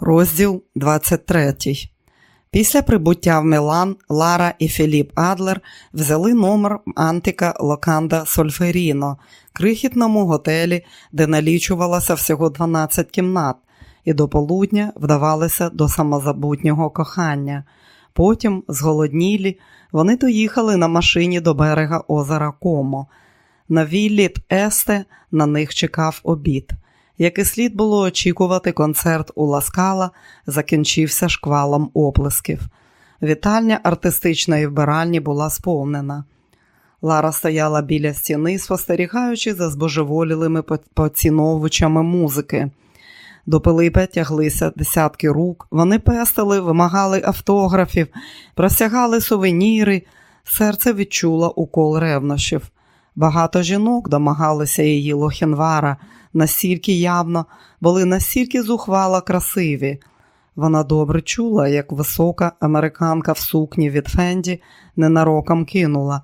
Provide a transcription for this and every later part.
Розділ 23. Після прибуття в Мілан Лара і Філіп Адлер взяли номер Антика Локанда Сольферіно, крихітному готелі, де налічувалося всього 12 кімнат, і до полудня вдавалися до самозабутнього кохання. Потім, зголоднілі, вони доїхали на машині до берега озера Комо. На віллі Есте на них чекав обід. Як і слід було очікувати, концерт у Ласкала закінчився шквалом оплесків. Вітальня артистичної вбиральні була сповнена. Лара стояла біля стіни, спостерігаючи за збожеволілими поціновувачами музики. До Пилипа тяглися десятки рук, вони пестили, вимагали автографів, простягали сувеніри, серце відчуло укол ревнощів. Багато жінок домагалися її лохінвара, настільки явно, були настільки зухвало красиві. Вона добре чула, як висока американка в сукні від Фенді ненароком кинула.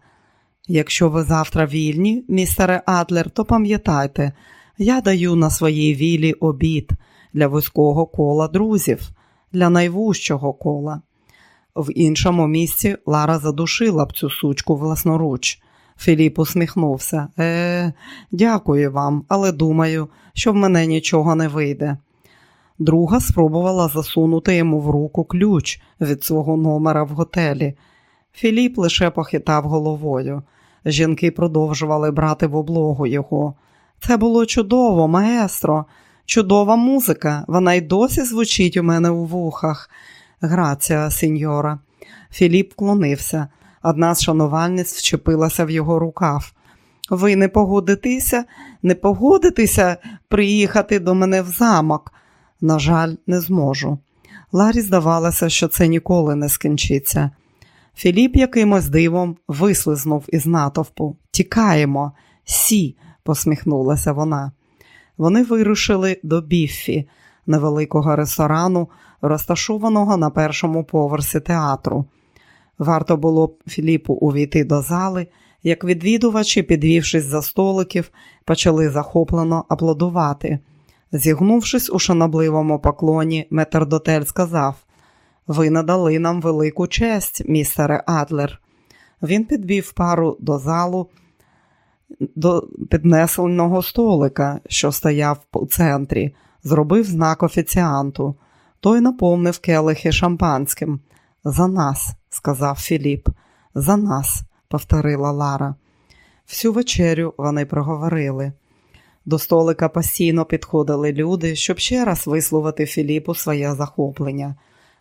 Якщо ви завтра вільні, містере Адлер, то пам'ятайте, я даю на своїй вілі обід для вузького кола друзів, для найвужчого кола. В іншому місці Лара задушила б цю сучку власноруч. Філіп усміхнувся. Е, дякую вам, але думаю, що в мене нічого не вийде. Друга спробувала засунути йому в руку ключ від свого номера в готелі. Філіп лише похитав головою. Жінки продовжували брати в облогу його. Це було чудово, маестро, чудова музика. Вона й досі звучить у мене у вухах. Грація, сеньора. Філіп вклонився. Одна з шанувальниць вчепилася в його рукав. Ви не погодитеся, не погодитеся приїхати до мене в замок. На жаль, не зможу. Ларі здавалося, що це ніколи не скінчиться. Філіп якимось дивом вислизнув із натовпу. Тікаємо, сі, посміхнулася вона. Вони вирушили до Біффі, невеликого ресторану, розташованого на першому поверсі театру. Варто було Філіпу увійти до зали, як відвідувачі, підвівшись за столиків, почали захоплено аплодувати. Зігнувшись у шанобливому поклоні, метрдотель сказав: Ви надали нам велику честь, містере Адлер. Він підвів пару до залу до піднесеного столика, що стояв у центрі, зробив знак офіціанту. Той наповнив келихи шампанським. За нас, сказав Філіп. За нас, повторила Лара. Всю вечерю вони проговорили. До столика постійно підходили люди, щоб ще раз висловити Філіпу своє захоплення.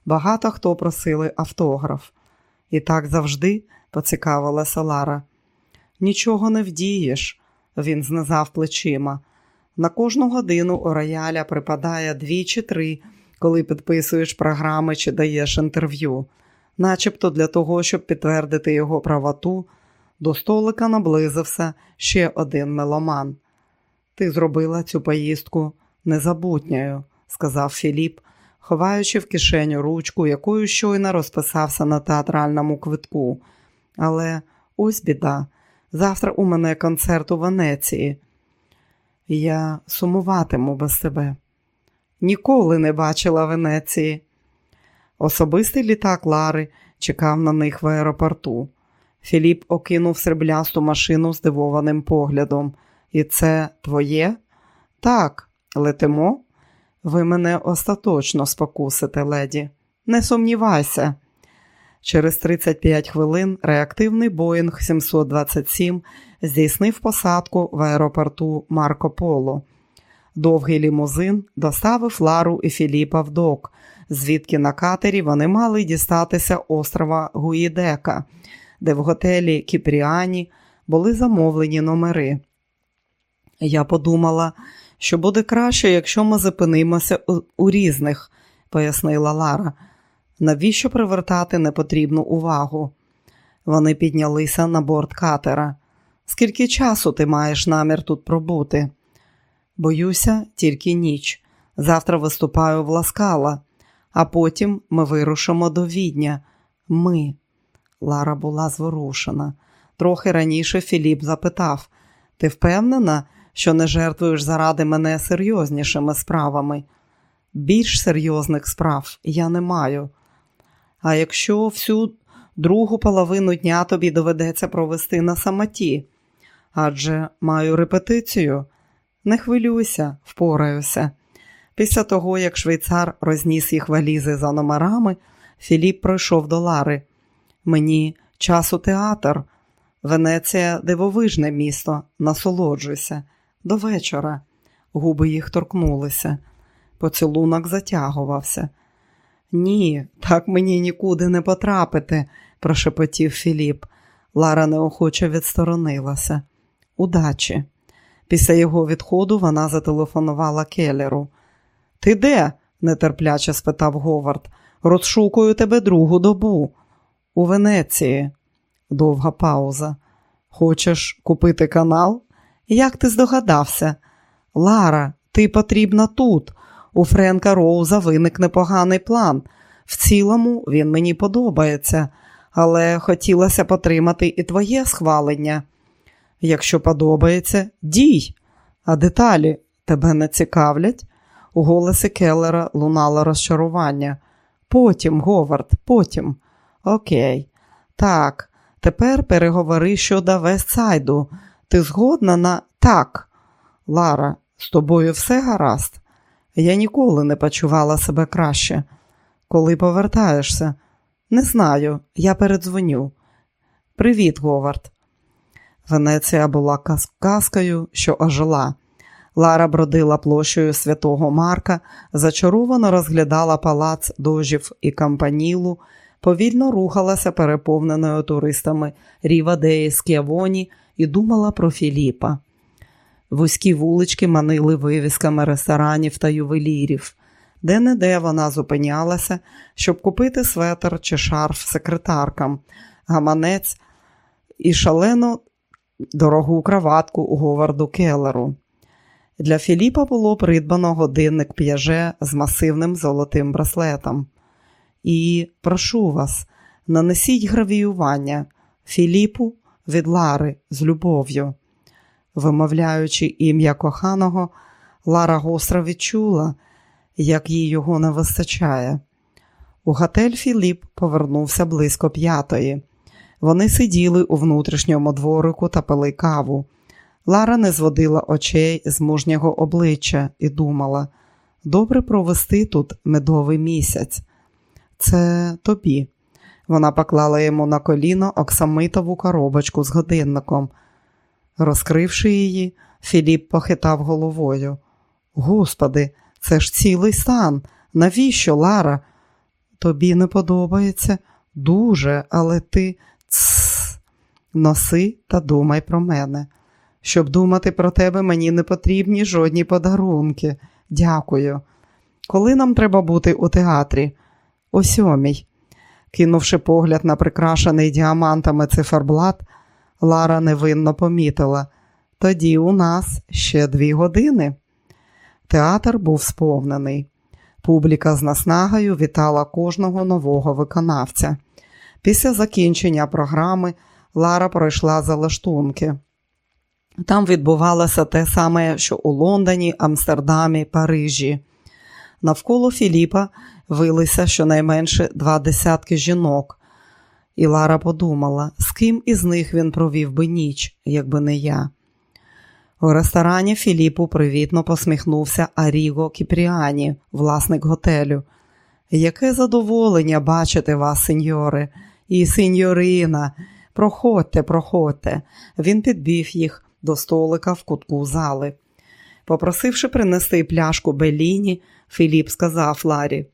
Багато хто просили автограф. І так завжди, поцікавилася Лара. Нічого не вдієш, він знизав плечима. На кожну годину у рояля припадає дві чи три коли підписуєш програми чи даєш інтерв'ю, начебто для того, щоб підтвердити його правоту, до столика наблизився ще один меломан. Ти зробила цю поїздку незабутньою, сказав Філіп, ховаючи в кишеню ручку, якою щойно розписався на театральному квитку. Але ось біда. Завтра у мене концерт у Венеції. Я сумуватиму без тебе ніколи не бачила Венеції. Особистий літак Лари чекав на них в аеропорту. Філіп окинув сріблясту машину здивованим поглядом. І це твоє? Так, летимо. Ви мене остаточно спокусите, леді. Не сумнівайся. Через 35 хвилин реактивний Боїнг 727 здійснив посадку в аеропорту Марко Поло. Довгий лімузин доставив Лару і Філіпа в док, звідки на катері вони мали дістатися острова Гуїдека, де в готелі Кіпріані були замовлені номери. Я подумала, що буде краще, якщо ми зупинимося у, різних, пояснила Лара. Навіщо привертати непотрібну увагу? Вони піднялися на борт катера. Скільки часу ти маєш намір тут пробути? Боюся, тільки ніч. Завтра виступаю в Ласкала, а потім ми вирушимо до відня. Ми. Лара була зворушена. Трохи раніше Філіп запитав: Ти впевнена, що не жертвуєш заради мене серйознішими справами? більш серйозних справ я не маю. А якщо всю другу половину дня тобі доведеться провести на самоті, адже маю репетицію, не хвилюйся, впораюся. Після того, як швейцар розніс їх валізи за номерами, Філіп пройшов до Лари. Мені час у театр. Венеція дивовижне місто, насолоджуйся. До вечора. Губи їх торкнулися. Поцілунок затягувався. Ні, так мені нікуди не потрапити, прошепотів Філіп. Лара неохоче відсторонилася. Удачі. Після його відходу вона зателефонувала Келлеру. Ти де? нетерпляче спитав Говард. Розшукую тебе другу добу. У Венеції. Довга пауза. Хочеш купити канал? Як ти здогадався? Лара, ти потрібна тут. У Френка Роуза виник непоганий план. В цілому він мені подобається, але хотілося потримати і твоє схвалення. Якщо подобається, дій, а деталі тебе не цікавлять. У голосі Келлера лунало розчарування. Потім, Говард, потім. Окей. Так, тепер переговори щодо Вестсайду. Ти згодна на так. Лара, з тобою все гаразд. Я ніколи не почувала себе краще. Коли повертаєшся? Не знаю, я передзвоню. Привіт, Говард. Венеція була казкою, що ожила. Лара бродила площею святого Марка, зачаровано розглядала палац дожів і кампанілу, повільно рухалася переповненою туристами Ріва Деї Ск'явоні і думала про Філіпа. Вузькі вулички манили вивісками ресторанів та ювелірів. Де-не-де вона зупинялася, щоб купити светр чи шарф секретаркам, гаманець і шалену дорогу краватку у Говарду Келлеру. Для Філіпа було придбано годинник п'яже з масивним золотим браслетом. І прошу вас, нанесіть гравіювання Філіпу від Лари з любов'ю. Вимовляючи ім'я коханого, Лара гостро відчула, як їй його не вистачає. У готель Філіп повернувся близько п'ятої. Вони сиділи у внутрішньому дворику та пили каву. Лара не зводила очей з мужнього обличчя і думала добре провести тут медовий місяць. Це тобі. Вона поклала йому на коліно оксамитову коробочку з годинником. Розкривши її, Філіп похитав головою. Господи, це ж цілий стан. Навіщо, Лара? Тобі не подобається? Дуже, але ти Цс. носи та думай про мене. Щоб думати про тебе, мені не потрібні жодні подарунки. Дякую. Коли нам треба бути у театрі? О сьомій. Кинувши погляд на прикрашений діамантами циферблат, Лара невинно помітила. Тоді у нас ще дві години. Театр був сповнений. Публіка з наснагою вітала кожного нового виконавця. Після закінчення програми Лара пройшла за лаштунки. Там відбувалося те саме, що у Лондоні, Амстердамі, Парижі. Навколо Філіпа вилися щонайменше два десятки жінок, і Лара подумала, з ким із них він провів би ніч, якби не я. У ресторані Філіпу привітно посміхнувся Аріго Кіпріані, власник готелю. Яке задоволення бачити вас, сеньори, і сеньорина. Проходьте, проходьте. Він підбів їх до столика в кутку зали. Попросивши принести пляшку Беліні, Філіп сказав Ларі: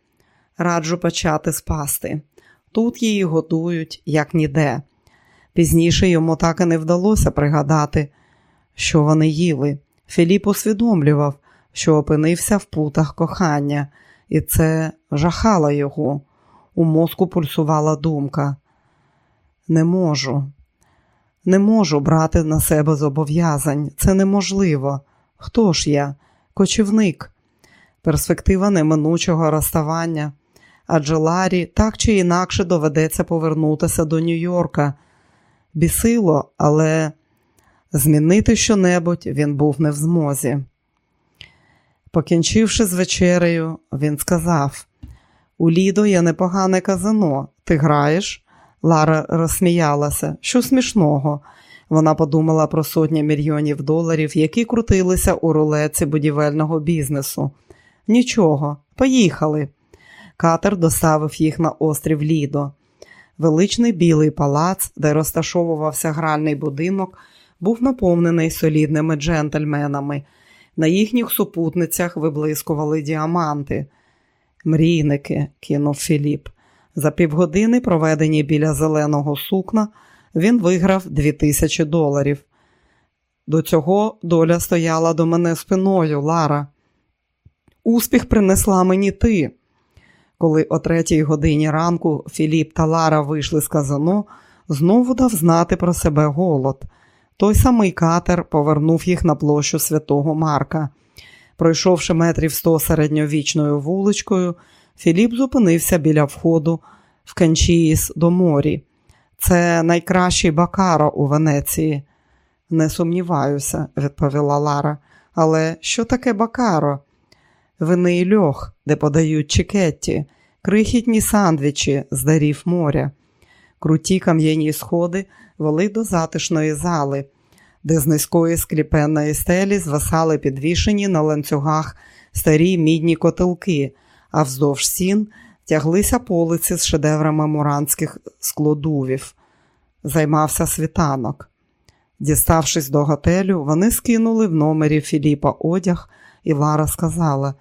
раджу почати з пасти. Тут її готують, як ніде. Пізніше йому так і не вдалося пригадати, що вони їли. Філіп усвідомлював, що опинився в путах кохання, і це жахало його. У мозку пульсувала думка. Не можу, не можу брати на себе зобов'язань. Це неможливо. Хто ж я? Кочівник, перспектива неминучого розставання. Адже Ларі так чи інакше доведеться повернутися до Нью-Йорка. Бісило, але змінити щонебудь він був не в змозі. Покінчивши з вечерею, він сказав: У Лідо є непогане казино. Ти граєш? Лара розсміялася. Що смішного? Вона подумала про сотні мільйонів доларів, які крутилися у рулеці будівельного бізнесу. Нічого, поїхали. Катер доставив їх на острів Лідо. Величний білий палац, де розташовувався гральний будинок, був наповнений солідними джентльменами. На їхніх супутницях виблискували діаманти. Мрійники, кинув Філіп. За півгодини, проведені біля зеленого сукна, він виграв дві тисячі доларів. До цього доля стояла до мене спиною, Лара. Успіх принесла мені ти. Коли о третій годині ранку Філіп та Лара вийшли з казано, знову дав знати про себе голод. Той самий катер повернув їх на площу святого Марка. Пройшовши метрів сто середньовічною вуличкою, Філіп зупинився біля входу в Канчіїс до морі. Це найкращий бакаро у Венеції. Не сумніваюся, відповіла Лара. Але що таке бакаро? Вини льох, де подають чекетті, крихітні сандвічі з дарів моря. Круті кам'яні сходи вели до затишної зали, де з низької скліпенної стелі звисали підвішені на ланцюгах старі мідні котелки, а вздовж сін тяглися полиці з шедеврами муранських склодувів. Займався світанок. Діставшись до готелю, вони скинули в номері Філіпа одяг, і Лара сказала,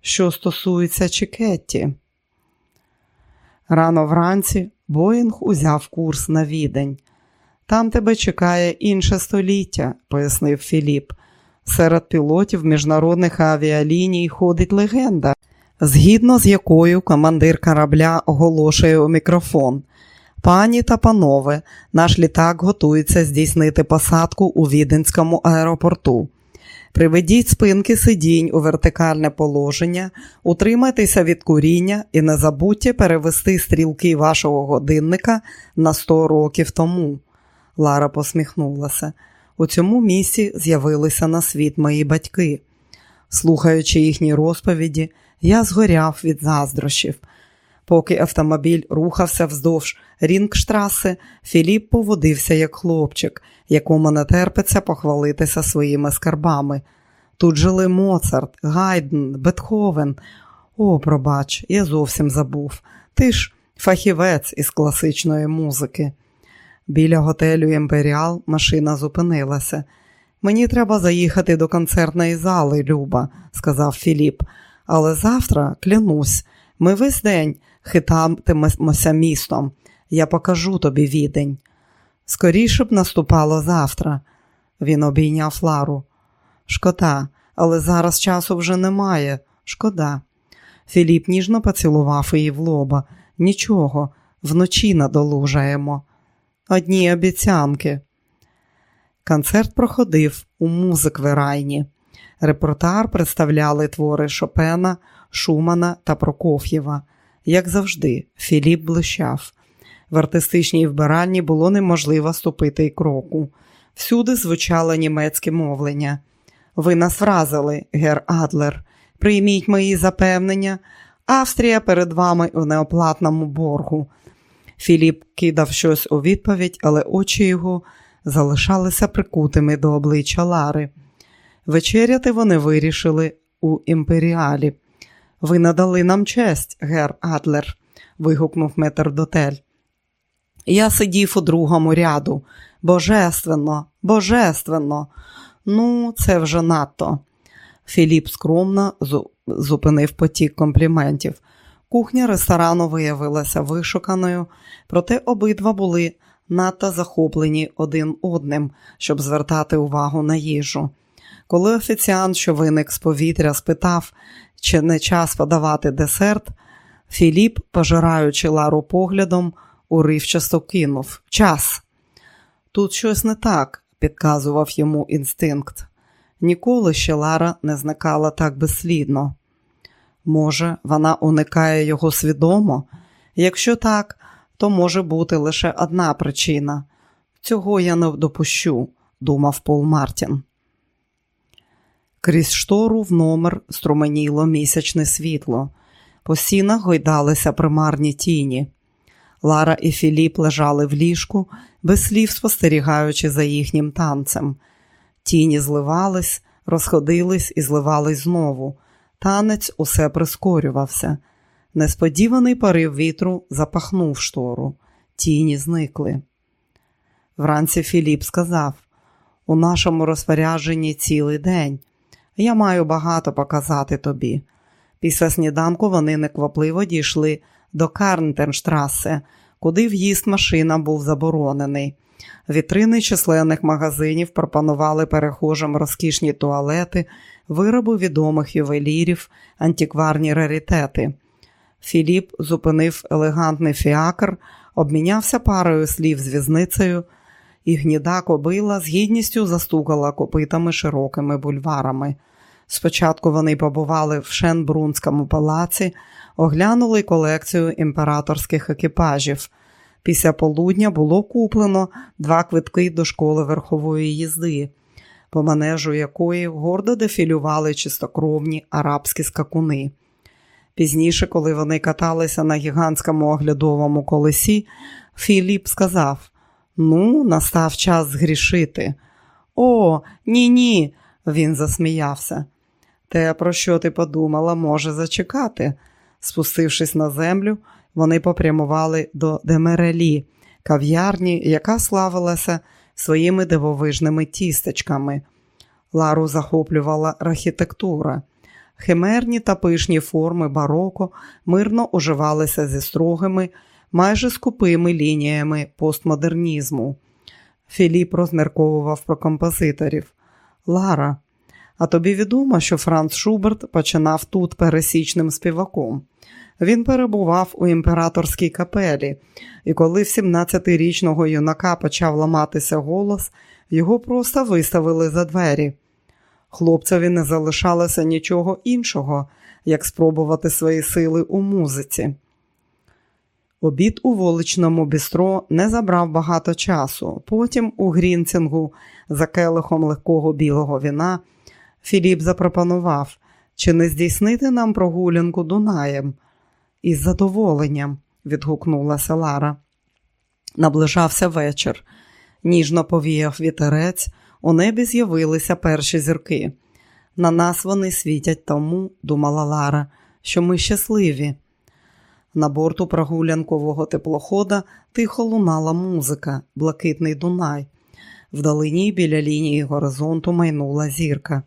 що стосується Чекетті. Рано вранці Боїнг узяв курс на відень. Там тебе чекає інше століття, пояснив Філіп. Серед пілотів міжнародних авіаліній ходить легенда, згідно з якою командир корабля оголошує у мікрофон. Пані та панове, наш літак готується здійснити посадку у Віденському аеропорту. Приведіть спинки сидінь у вертикальне положення, утримайтеся від куріння і не забудьте перевести стрілки вашого годинника на 100 років тому. Лара посміхнулася. У цьому місці з'явилися на світ мої батьки. Слухаючи їхні розповіді, я згоряв від заздрощів. Поки автомобіль рухався вздовж Рінгштраси, Філіп поводився як хлопчик, якому не терпиться похвалитися своїми скарбами. Тут жили Моцарт, Гайден, Бетховен. О, пробач, я зовсім забув. Ти ж фахівець із класичної музики. Біля готелю Імперіал машина зупинилася. Мені треба заїхати до концертної зали, Люба, сказав Філіп. Але завтра, клянусь, ми весь день хитатимемося містом. Я покажу тобі відень. Скоріше б наступало завтра. Він обійняв Лару. Шкода, але зараз часу вже немає. Шкода. Філіп ніжно поцілував її в лоба. Нічого, вночі надолужаємо. Одні обіцянки. Концерт проходив у музик-верайні. Репортар представляли твори Шопена, Шумана та Прокоф'єва. Як завжди, Філіп блищав. В артистичній вбиральні було неможливо ступити й кроку. Всюди звучало німецьке мовлення. Ви нас вразили, гер Адлер. Прийміть мої запевнення. Австрія перед вами у неоплатному боргу. Філіп кидав щось у відповідь, але очі його залишалися прикутими до обличчя Лари. Вечеряти вони вирішили у імперіалі. Ви надали нам честь, гер Адлер, вигукнув метр дотель. Я сидів у другому ряду. Божественно, божественно. Ну, це вже надто. Філіп скромно зупинив потік компліментів. Кухня ресторану виявилася вишуканою, проте обидва були надто захоплені один одним, щоб звертати увагу на їжу. Коли офіціант, що виник з повітря, спитав, чи не час подавати десерт, Філіп, пожираючи Лару поглядом, уривчасто кинув Час. Тут щось не так, підказував йому інстинкт. Ніколи ще Лара не зникала так безслідно. Може, вона уникає його свідомо? Якщо так, то може бути лише одна причина. Цього я не допущу, думав Пол Мартін. Крізь штору в номер струменіло місячне світло. По стінах гойдалися примарні тіні. Лара і Філіп лежали в ліжку, без слів спостерігаючи за їхнім танцем. Тіні зливались, розходились і зливались знову. Танець усе прискорювався. Несподіваний порив вітру запахнув штору. Тіні зникли. Вранці Філіп сказав: у нашому розпорядженні цілий день. Я маю багато показати тобі. Після сніданку вони неквапливо дійшли до Карнтенштрасе, куди в'їзд машина був заборонений. Вітрини численних магазинів пропонували перехожим розкішні туалети, вироби відомих ювелірів, антикварні раритети. Філіп зупинив елегантний фіакр, обмінявся парою слів з візницею, і гніда кобила з гідністю застукала копитами широкими бульварами. Спочатку вони побували в Шенбрунському палаці, оглянули колекцію імператорських екіпажів. Після полудня було куплено два квитки до школи верхової їзди, по манежу якої гордо дефілювали чистокровні арабські скакуни. Пізніше, коли вони каталися на гігантському оглядовому колесі, Філіп сказав: Ну, настав час згрішити. О, ні, ні, він засміявся. Те, про що ти подумала, може зачекати. Спустившись на землю, вони попрямували до Демерелі, кав'ярні, яка славилася своїми дивовижними тістечками. Лару захоплювала архітектура. Химерні та пишні форми бароко мирно уживалися зі строгими, майже скупими лініями постмодернізму. Філіп розмірковував про композиторів. Лара, а тобі відомо, що Франц Шуберт починав тут пересічним співаком. Він перебував у імператорській капелі, і коли в 17-річного юнака почав ламатися голос, його просто виставили за двері. Хлопцеві не залишалося нічого іншого, як спробувати свої сили у музиці. Обід у вуличному бістро не забрав багато часу. Потім у Грінцінгу за келихом легкого білого віна Філіп запропонував, чи не здійснити нам прогулянку Дунаєм. Із задоволенням, відгукнулася Лара. Наближався вечір. Ніжно повіяв вітерець, у небі з'явилися перші зірки. На нас вони світять тому, думала Лара, що ми щасливі. На борту прогулянкового теплохода тихо лунала музика, блакитний Дунай. Вдалині біля лінії горизонту майнула зірка.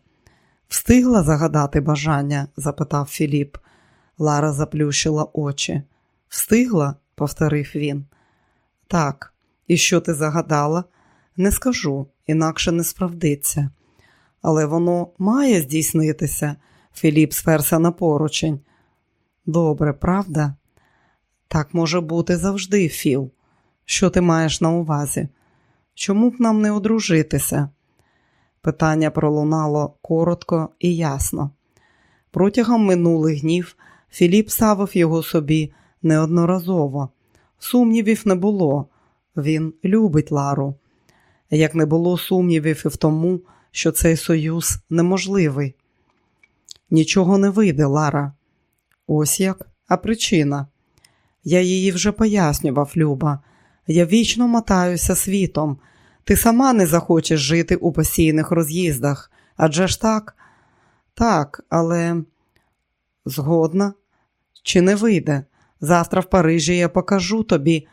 Встигла загадати бажання? запитав Філіп. Лара заплющила очі. Встигла? повторив він. Так, і що ти загадала? Не скажу, інакше не справдиться. Але воно має здійснитися, Філіп сперся на поручень. Добре, правда? Так може бути завжди, Філ. Що ти маєш на увазі? Чому б нам не одружитися? Питання пролунало коротко і ясно. Протягом минулих днів Філіп ставив його собі неодноразово. Сумнівів не було. Він любить Лару. Як не було сумнівів і в тому, що цей союз неможливий. Нічого не вийде, Лара. Ось як, а причина. Я її вже пояснював, Люба. Я вічно мотаюся світом. Ти сама не захочеш жити у постійних роз'їздах. Адже ж так? Так, але згодна, чи не вийде? Завтра в Парижі я покажу тобі.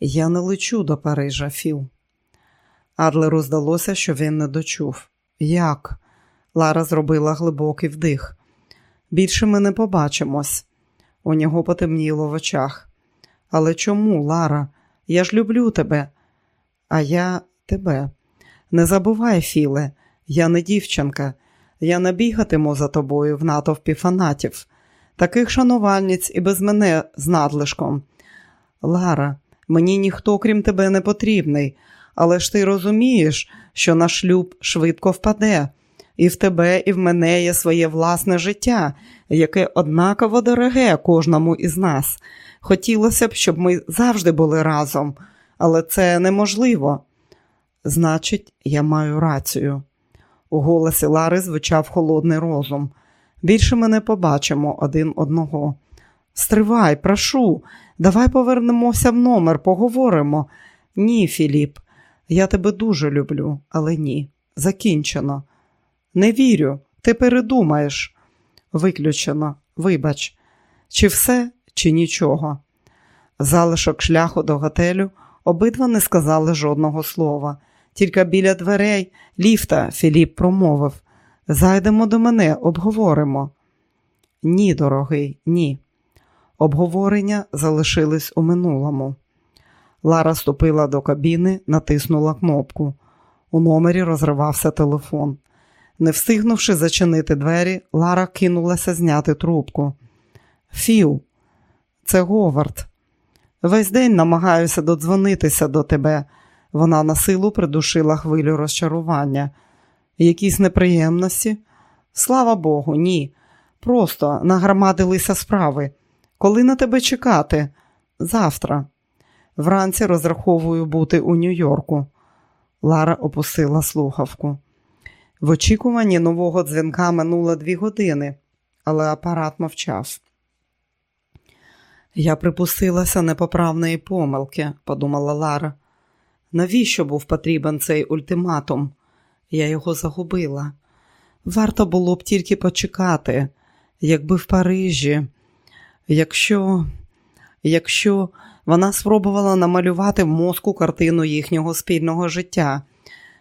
Я не лечу до Парижа, Філ. Адлеру здалося, що він не дочув. Як? Лара зробила глибокий вдих. Більше ми не побачимось. У нього потемніло в очах. Але чому, Лара? Я ж люблю тебе, а я тебе. Не забувай, Філе, я не дівчинка. Я не бігатиму за тобою в натовпі фанатів, таких шанувальниць і без мене з надлишком. Лара, мені ніхто, крім тебе, не потрібний, але ж ти розумієш, що наш шлюб швидко впаде, і в тебе, і в мене є своє власне життя, яке однаково дороге кожному із нас. Хотілося б, щоб ми завжди були разом, але це неможливо. Значить, я маю рацію. У голосі Лари звучав холодний розум. Більше ми не побачимо один одного. Стривай, прошу, давай повернемося в номер, поговоримо. Ні, Філіп, я тебе дуже люблю, але ні. Закінчено. Не вірю, ти передумаєш. Виключено, вибач, чи все, чи нічого. Залишок шляху до готелю обидва не сказали жодного слова. Тільки біля дверей ліфта Філіп промовив Зайдемо до мене, обговоримо. Ні, дорогий, ні. Обговорення залишились у минулому. Лара ступила до кабіни, натиснула кнопку. У номері розривався телефон. Не встигнувши зачинити двері, Лара кинулася зняти трубку. Філ, це Говард. Весь день намагаюся додзвонитися до тебе. Вона на силу придушила хвилю розчарування. Якісь неприємності? Слава Богу, ні. Просто нагромадилися справи. Коли на тебе чекати? Завтра. Вранці розраховую бути у Нью-Йорку. Лара опустила слухавку. В очікуванні нового дзвінка минуло дві години, але апарат мовчав. Я припустилася непоправної помилки, подумала Лара. Навіщо був потрібен цей ультиматум? Я його загубила. Варто було б тільки почекати, якби в Парижі, якщо, якщо вона спробувала намалювати в мозку картину їхнього спільного життя,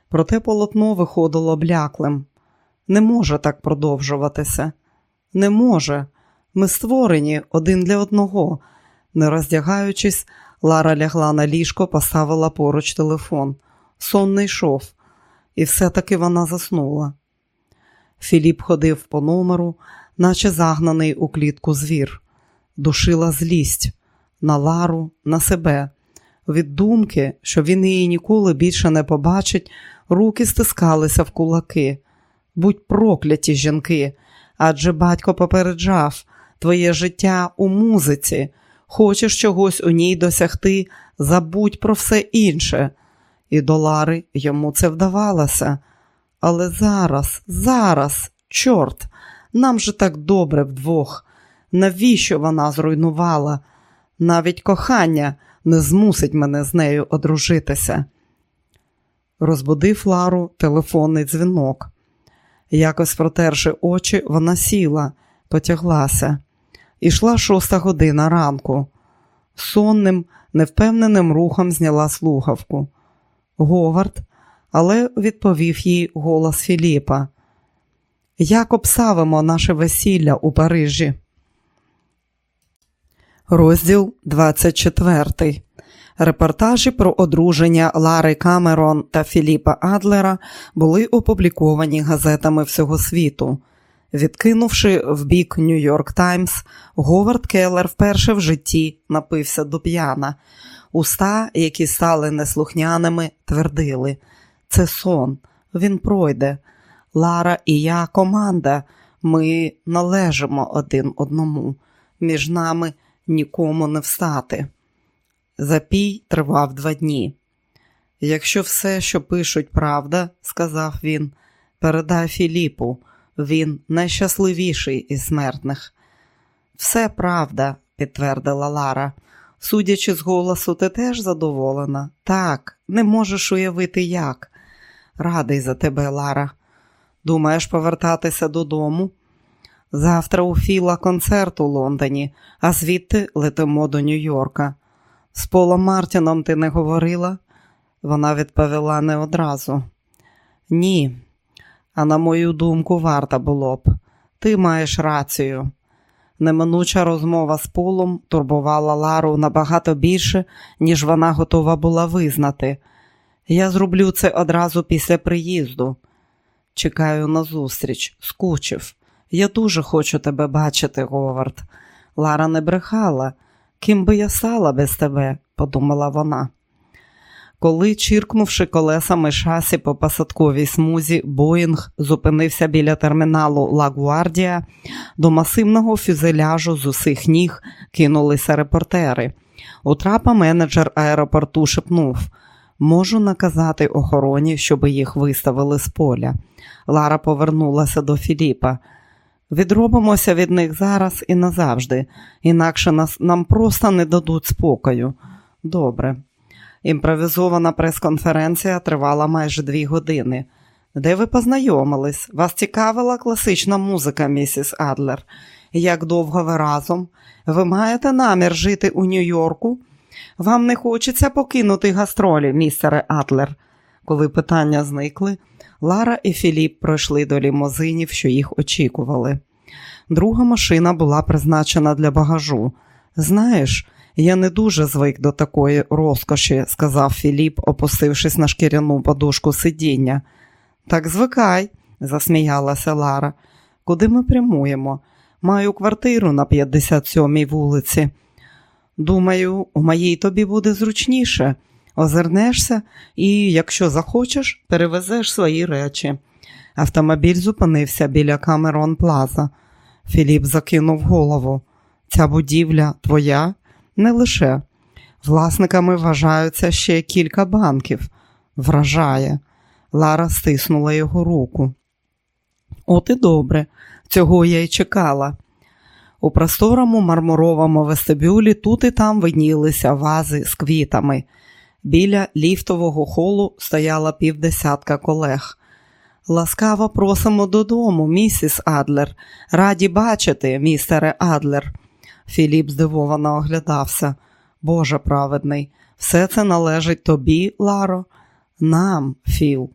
проте полотно виходило бляклим. Не може так продовжуватися. Не може. Ми створені один для одного. Не роздягаючись, Лара лягла на ліжко, поставила поруч телефон. Сон не йшов, і все-таки вона заснула. Філіп ходив по номеру, наче загнаний у клітку звір, душила злість на Лару, на себе. Від думки, що він її ніколи більше не побачить, руки стискалися в кулаки. Будь прокляті жінки, адже батько попереджав твоє життя у музиці. Хочеш чогось у ній досягти, забудь про все інше. І до Лари йому це вдавалося. Але зараз, зараз, чорт, нам же так добре вдвох. Навіщо вона зруйнувала? Навіть кохання не змусить мене з нею одружитися. Розбудив Лару телефонний дзвінок. Якось протерши очі, вона сіла, потяглася. Ішла шоста година ранку. Сонним, невпевненим рухом зняла слухавку. Говард, але відповів їй голос Філіпа. Як обсавимо наше весілля у Парижі? Розділ 24. Репортажі про одруження Лари Камерон та Філіпа Адлера були опубліковані газетами всього світу. Відкинувши в бік Нью-Йорк Таймс, Говард Келлер вперше в житті напився до п'яна. Уста, які стали неслухняними, твердили це сон, він пройде. Лара і я команда, ми належимо один одному. Між нами нікому не встати. Запій тривав два дні. Якщо все, що пишуть, правда, сказав він, передай Філіпу, він найщасливіший із смертних. Все правда, підтвердила Лара. Судячи з голосу, ти теж задоволена? Так, не можеш уявити як. Радий за тебе, Лара. Думаєш повертатися додому? Завтра у Філа концерт у Лондоні, а звідти летимо до Нью-Йорка. З Полом Мартіном ти не говорила? Вона відповіла не одразу. Ні, а на мою думку, варта було б. Ти маєш рацію. Неминуча розмова з Полом турбувала Лару набагато більше, ніж вона готова була визнати. Я зроблю це одразу після приїзду. Чекаю на зустріч, скучив. Я дуже хочу тебе бачити, Говард. Лара не брехала. Ким би я стала без тебе, подумала вона. Коли, чиркнувши колесами шасі по посадковій смузі, Боїнг зупинився біля терміналу Лагуардія, до масивного фюзеляжу з усіх ніг кинулися репортери. У трапа менеджер аеропорту шепнув Можу наказати охороні, щоб їх виставили з поля. Лара повернулася до Філіпа. Відробимося від них зараз і назавжди, інакше нас, нам просто не дадуть спокою. Добре. Імпровізована прес-конференція тривала майже дві години. Де ви познайомились? Вас цікавила класична музика, місіс Адлер. Як довго ви разом? Ви маєте намір жити у Нью-Йорку? Вам не хочеться покинути гастролі, містере Адлер. Коли питання зникли, Лара і Філіп пройшли до лімузинів, що їх очікували. Друга машина була призначена для багажу. Знаєш, я не дуже звик до такої розкоші, сказав Філіп, опустившись на шкіряну подушку сидіння. Так звикай, засміялася Лара. Куди ми прямуємо? Маю квартиру на 57-й вулиці. Думаю, у моїй тобі буде зручніше. Озирнешся і, якщо захочеш, перевезеш свої речі. Автомобіль зупинився біля Камерон Плаза. Філіп закинув голову. Ця будівля твоя? Не лише. Власниками вважаються ще кілька банків. Вражає. Лара стиснула його руку. От і добре, цього я й чекала. У просторому мармуровому вестибюлі тут і там виднілися вази з квітами. Біля ліфтового холу стояла півдесятка колег. Ласкаво просимо додому, місіс Адлер. Раді бачити, містере Адлер. Філіп здивовано оглядався. Боже праведний, все це належить тобі, Ларо, нам, Філ.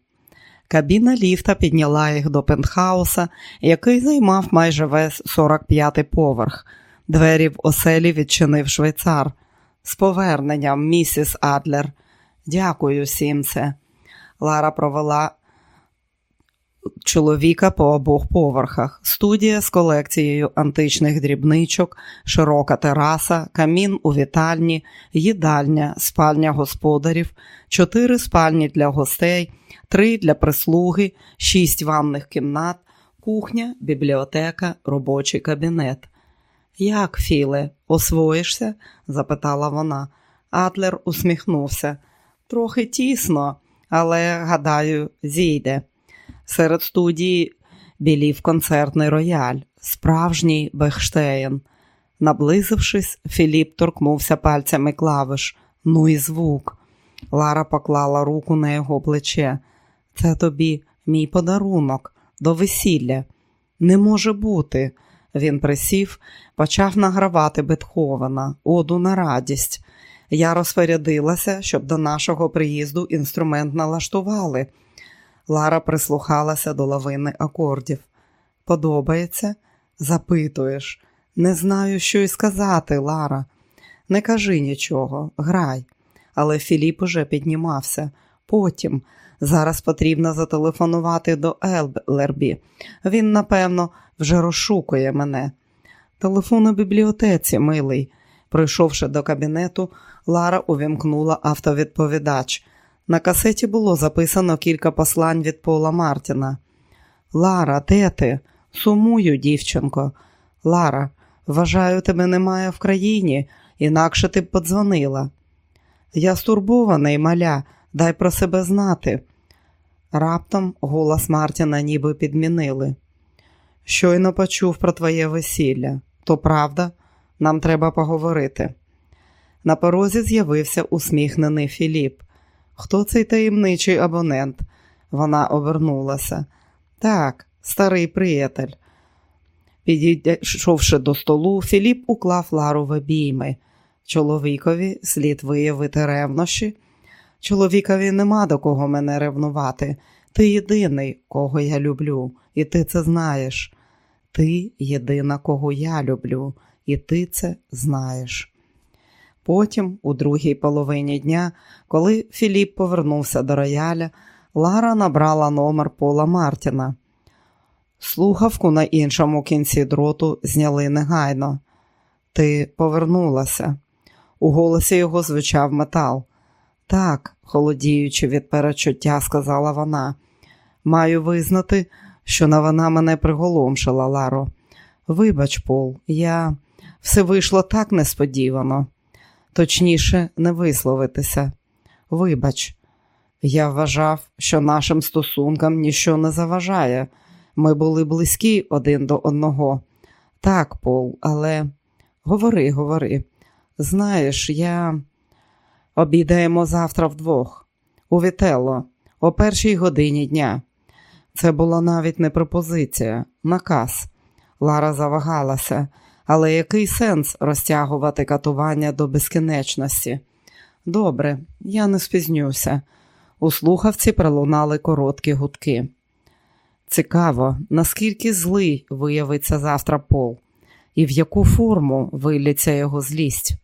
Кабіна ліфта підняла їх до пентхауса, який займав майже весь 45-й поверх. Двері в оселі відчинив швейцар. З поверненням, місіс Адлер. Дякую, Сімце. Лара провела чоловіка по обох поверхах. Студія з колекцією античних дрібничок, широка тераса, камін у вітальні, їдальня, спальня господарів, чотири спальні для гостей, три для прислуги, шість ванних кімнат, кухня, бібліотека, робочий кабінет. Як, Філе, освоїшся? запитала вона. Атлер усміхнувся. Трохи тісно, але, гадаю, зійде. Серед студії білів концертний рояль, справжній Бехштейн. Наблизившись, Філіп торкнувся пальцями клавиш. Ну і звук. Лара поклала руку на його плече. Це тобі мій подарунок до весілля. Не може бути. Він присів, почав награвати Бетховена, оду на радість. Я розпорядилася, щоб до нашого приїзду інструмент налаштували. Лара прислухалася до лавини акордів. Подобається? Запитуєш. Не знаю, що й сказати, Лара. Не кажи нічого, грай. Але Філіп уже піднімався. Потім зараз потрібно зателефонувати до Елбербі. Він, напевно, вже розшукує мене. Телефон у бібліотеці, милий. Прийшовши до кабінету, Лара увімкнула автовідповідач. На касеті було записано кілька послань від Пола Мартіна. Лара, де ти? Сумую, дівчинко. Лара, вважаю, тебе немає в країні, інакше ти б подзвонила. Я стурбований, маля, дай про себе знати. Раптом голос Мартіна ніби підмінили. Щойно почув про твоє весілля. То правда, нам треба поговорити. На порозі з'явився усміхнений Філіп. Хто цей таємничий абонент? Вона обернулася. Так, старий приятель. Підійшовши до столу, Філіп уклав Лару в обійми. Чоловікові слід виявити ревнощі. Чоловікові нема до кого мене ревнувати. Ти єдиний, кого я люблю, і ти це знаєш. Ти єдина, кого я люблю, і ти це знаєш. Потім, у другій половині дня, коли Філіп повернувся до рояля, Лара набрала номер Пола Мартіна. Слухавку на іншому кінці дроту зняли негайно. Ти повернулася. У голосі його звучав метал. Так, холодіючи від перечуття, сказала вона. Маю визнати, що новина мене приголомшила, Ларо. Вибач, Пол, я все вийшло так несподівано точніше, не висловитися. Вибач, Я вважав, що нашим стосункам ніщо не заважає. Ми були близькі один до одного. Так, Пол, але говори, говори. Знаєш, я обідаємо завтра вдвох, у Вітелло, о першій годині дня. Це була навіть не пропозиція, наказ. Лара завагалася, але який сенс розтягувати катування до безкінечності? Добре, я не спізнюся. У слухавці пролунали короткі гудки. Цікаво, наскільки злий виявиться завтра Пол, і в яку форму виліться його злість.